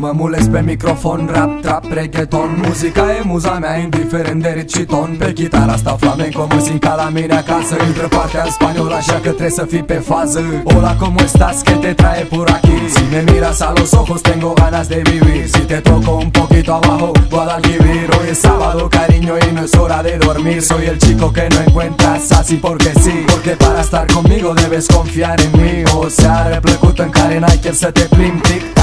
Mă mules pe microfon, rap, trap, reggaeton. Muzica e muza mea, indiferent de rit și ton Pe chitara asta flamenco, mă simt ca la mine acasă. Intră partea în spaniol, așa că trebuie să fii pe fază. Hola, como estás, que te trae por aquí Si me miras a los ojos, tengo ganas de vivir. Si te toco un poquito abajo, Guadalquivir Hoy es sábado, cariño, y no es hora de dormir. Soy el chico que no encuentras así porque sí. Porque para estar conmigo debes confiar en mí. O sea, replăcut în care n-ai chef să te plimbi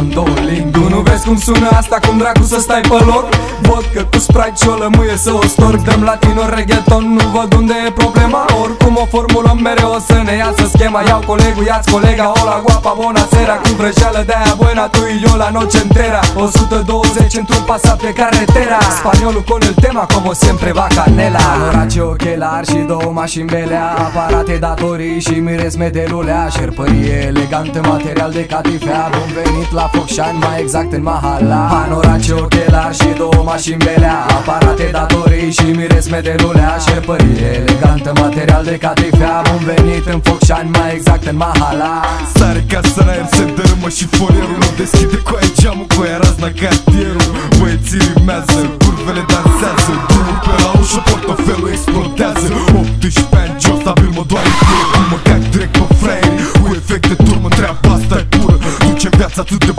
sună ceasul în două limbi Tu nu vezi cum sună asta, cum dracu să stai pe loc? Văd că cu Sprite și o lămâie să o storc. Dăm latino, reggaeton, nu văd unde e problema. Oricum o formulăm mereu o să ne iasă schema. Iau colegul, ia-ți colega, hola, guapa, bona sera. Cu vrăjeală de-aia buena, tu y yo la noche entera 120 într-un pasat pe carretera. Spaniolul con el tema, como siempre va canela. Anorace ochelar și două mașini belea Aparate datorii și miresme de lulea Șerpărie elegantă, material de catifea. Bun venit la Focșani, mai exact în Mahala. Anorace ochelar și două mașini belea. Aparate datorii și miresme de lulea. Șerpărie elegantă, material de catifea. Bun venit în Focșani, mai exact în Mahala. Sare ca să n se dărâmă și folierul Nu deschide. Cu aia geamul, cu aia razna cartierul. Băieții rimează, curvele dansează. Drumul pe la ușă, portofelul explodează. 18 ani, jos, stabil mă doare gură Cum mă cac direct pe fraieri Cu efect de turmă, treaba asta e pură Duce viața atât de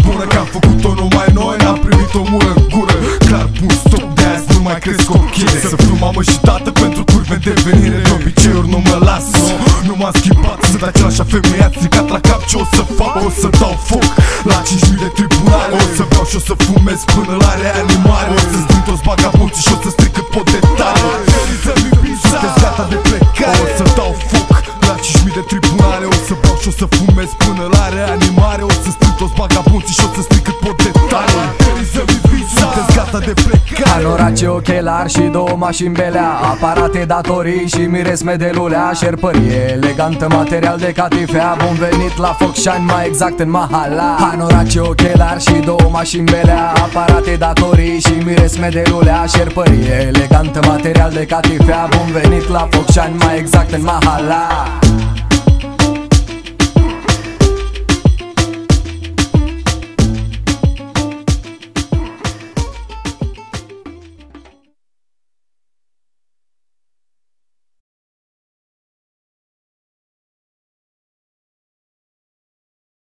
gură Clar pun stop de azi, nu mai cresc ochile Să fiu mamă și tată pentru curve de venire. De obiceiuri nu mă las. No, Nu m-am schimbat, sunt același afemeiat Stricat la cap ce o să fac? O să dau foc la 5.000 de tribunale. O să beau și o să fumez până la reanimare. O să strâng toți bagabonții și o să stric cât pot de tare. Sunteți gata de plecare. O să dau foc la 5.000 de tribunale. O să beau și o să fumez până la reanimare. O să strâng toți bagabonții și o să stric cât pot plecare Anorace ochelar și două mașini belea Aparate datorii și miresme de lulea Șerpărie elegantă, material de catifea Bun venit la Focșani, mai exact în Mahala. Anorace ochelar și două mașini belea Aparate datorii și miresme de lulea Șerpărie elegantă, material de catifea Bun venit la Focșani, mai exact în Mahala